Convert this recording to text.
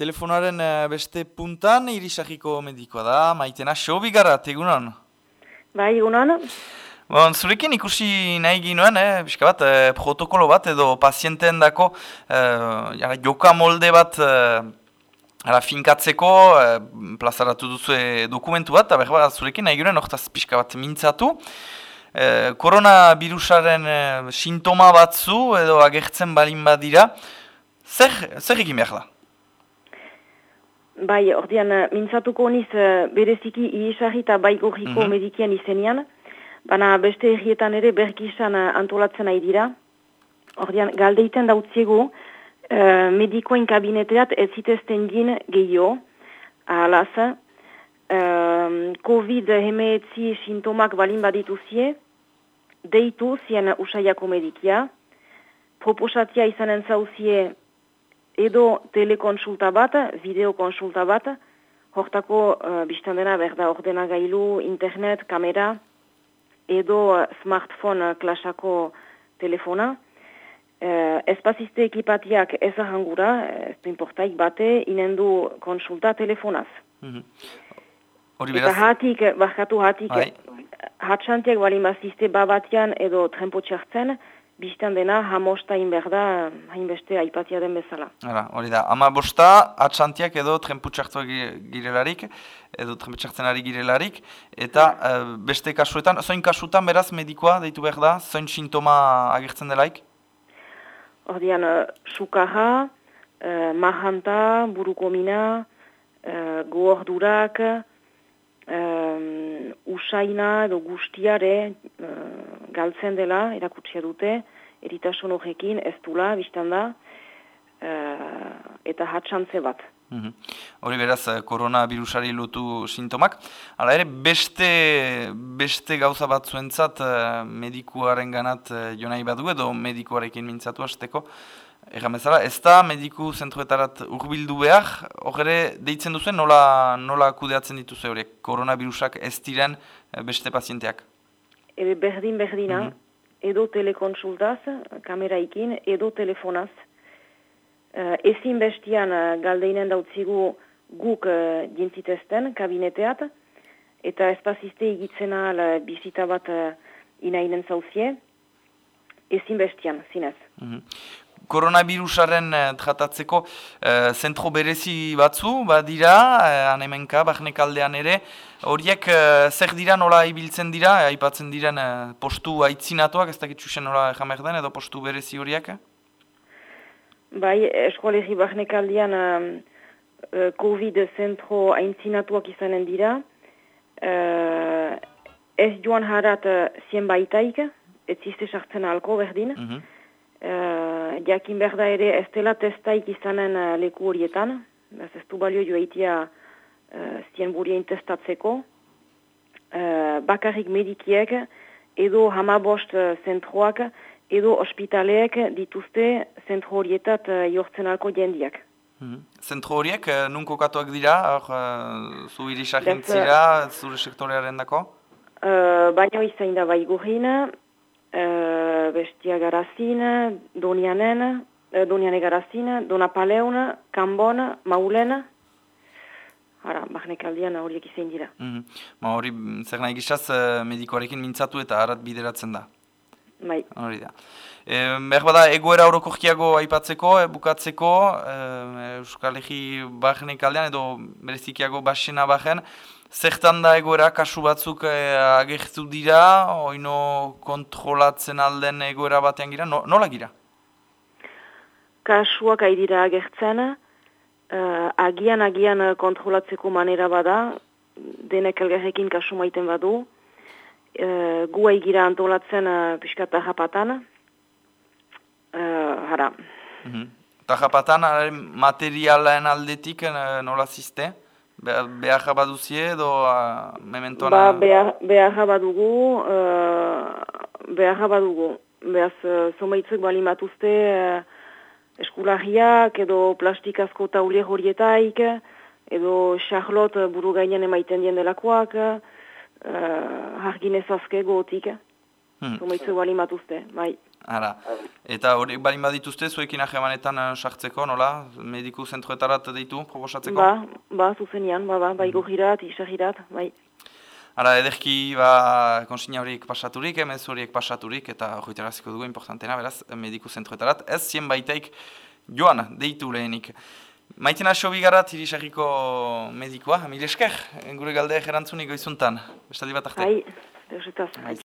Telefonaren eh, beste puntan irisagiko medikoa da, maitena gara, egunon? Bai, egunon. Bon, zurekin ikusi nahi ginoen, eh, bat, eh, protokolo bat edo pazienteen dako eh, joka molde bat eh, ara finkatzeko eh, plazaratu duzu dokumentu bat, eta zurekin nahi ginoen, orta pixka bat mintzatu. Eh, koronavirusaren eh, sintoma batzu edo agertzen balin badira, zer, zer egin behar da? Bai, ordean, eh, mintzatuko niz eh, bereziki iesarri eta baigorriko mm -hmm. medikian izenean, baina beste errietan ere bergizan eh, antolatzen nahi dira. Ordean, galdeiten dautziegu, uh, medikoen kabineteat ez zitezten din gehiago, ahalaz, uh, COVID-19 sintomak balin badituzie, deitu zien usaiako medikia, proposatia izanen zauzie edo telekonsulta bat, videokonsulta bat, hortako uh, biztan dena berda ordena gailu, internet, kamera, edo uh, smartphone klasako telefona. Uh, espaziste ekipatiak ez ahangura, ez du importaik bate, inendu konsulta telefonaz. Mm -hmm. Eta hatik, bakatu hatik, bai. hatxantiak bali mazizte babatian edo trempo txartzen, biztan dena hamosta inberda hainbeste aipatia den bezala. Hala, hori da. Ama bosta, atxantiak edo trenputxartua girelarik, edo trenputxartzen girelarik, eta eh, beste kasuetan, zoin kasuetan beraz medikoa deitu behar da, zoin sintoma agertzen delaik? Ordian, uh, sukaha, uh, mahanta, burukomina, uh, goordurak, usaina edo guztiare galtzen dela, erakutsia dute, eritasun horrekin ez dula, biztan da, uh, eta hatxantze bat. Mhm. Hori beraz, eh, koronavirusari lotu sintomak. Hala ere, beste, beste gauza bat zuentzat uh, medikuaren ganat jonai badu edo medikuarekin mintzatu hasteko. Egan ez da mediku zentruetarat urbildu behar, horre deitzen duzuen nola, nola kudeatzen dituzu horiek, koronavirusak ez diren beste pazienteak? Ebe berdin berdina, mm -hmm. edo telekonsultaz, kameraikin, edo telefonaz. Uh, ezin bestian uh, galdeinen dautzigu guk uh, dintzitezten kabineteat, eta espaziste egitzen ahal uh, bizita bat uh, inainen zauzie, ezin bestian, zinez. Mm koronavirusaren uh, tratatzeko uh, zentro berezi batzu, badira, uh, anemenka, bahnek aldean ere, horiek uh, zer dira nola ibiltzen dira, aipatzen diren uh, postu aitzinatuak, ez dakit txusen nola jamek den, edo postu berezi horiek? Bai, eskolegi bahnek aldean uh, COVID zentro aitzinatuak izanen dira, uh, ez joan harat uh, zien baitaik, ez ziste sartzen alko berdin, mm Uh, jakin behar da ere ez dela testaik izanen uh, leku horietan, ez ez du balio joaitia uh, zien burien testatzeko. Uh, bakarrik medikiek edo hamabost uh, zentroak edo ospitaleek dituzte zentro horietat uh, jortzen alko jendiak. -hmm. Zentro horiek, uh, nunko katuak dira, or, uh, zu irisak entzira, zure sektorearen dako? Uh, Baina izain da bai uh, bestia garazin, donianen, uh, doniane garazin, donapaleun, kanbon, maulen, Hara, bahnek horiek izan dira. Mm -hmm. hori, zer nahi gizaz, medikoarekin mintzatu eta harat bideratzen da. Bai. Hori da. E, bada, egoera orokokiago aipatzeko, e, bukatzeko, e, Euskal Egi bahnek aldean, edo berezikiago basena bahen, Zertan da egoera, kasu batzuk eh, agertu dira, oino kontrolatzen alden egoera batean gira, no, nola gira? Kasuak dira agertzen, uh, agian agian kontrolatzeko manera bada, denek elgarrekin kasu maiten badu, uh, gu gira antolatzen uh, piskata japatan, uh, hara. Mm -hmm. Ta japatan, materialen aldetik nola ziste? Behar jabaduzie edo uh, mementoan? Ba, behar jabadugu, uh, behar jabadugu. Behaz, uh, zomaitzuk bali matuzte uh, eskulariak edo plastikazko taulier horietaik, edo Charlotte buru gainen emaiten dien delakoak, uh, harginez azke gotik. Hmm. Zomaitzuk bali matuzte, bai. Ara. Eta hori balin badituzte, zuekin ahemanetan uh, sartzeko, nola? Mediku zentroetarat deitu, proposatzeko? Ba, ba, zuzenian, ba, ba, baigo girat, isagirat, bai. Ara, ederki, ba, konsina horiek pasaturik, emez horiek pasaturik, eta hori teraziko dugu, importantena, beraz, mediku zentroetarat. Ez zien baitaik, joan, deitu lehenik. Maiten aso bigarat, irisagiko medikoa, mil esker, gure galdeak erantzunik goizuntan. Bestadi bat arte. Hai.